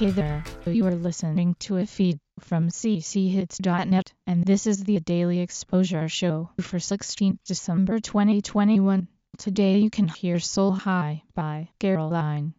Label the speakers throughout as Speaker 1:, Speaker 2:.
Speaker 1: Hey there, you are listening to a feed from cchits.net, and this is the Daily Exposure Show for 16 December 2021. Today you can hear Soul High by Caroline.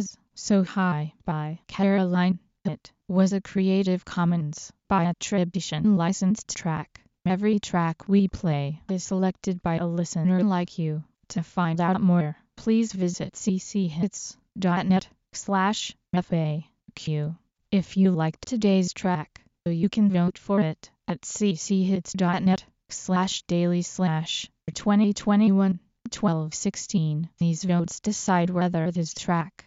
Speaker 1: was So High by Caroline. It was a Creative Commons by attribution licensed track. Every track we play is selected by a listener like you. To find out more, please visit cchits.net slash FAQ. If you liked today's track, you can vote for it
Speaker 2: at cchits.net slash daily slash 2021 1216. These votes decide whether this track